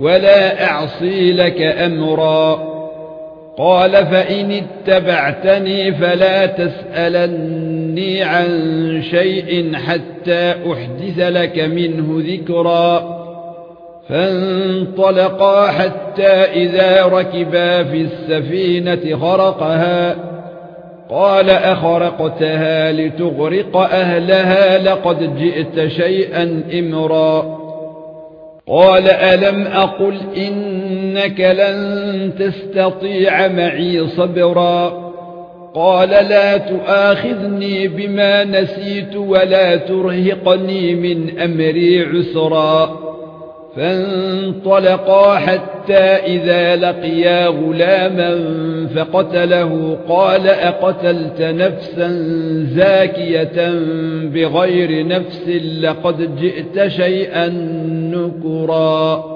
ولا اعصي لك امرا قال فان اتبعتني فلا تسالني عن شيء حتى احدث لك منه ذكرا فانطلقا حتى اذا ركبا في السفينه خرقها قال اخرقتها لتغرق اهلها لقد جئت شيئا امرا قال ألم أقل إنك لن تستطيع معي صبرا قال لا تؤاخذني بما نسيت ولا ترهقني من أمري عسرا فانطلقا حتى إذا لقيا غلاما فقتله قال أقتلت نفسا زاكية بغير نفس لقد جئت شيئا نكرا.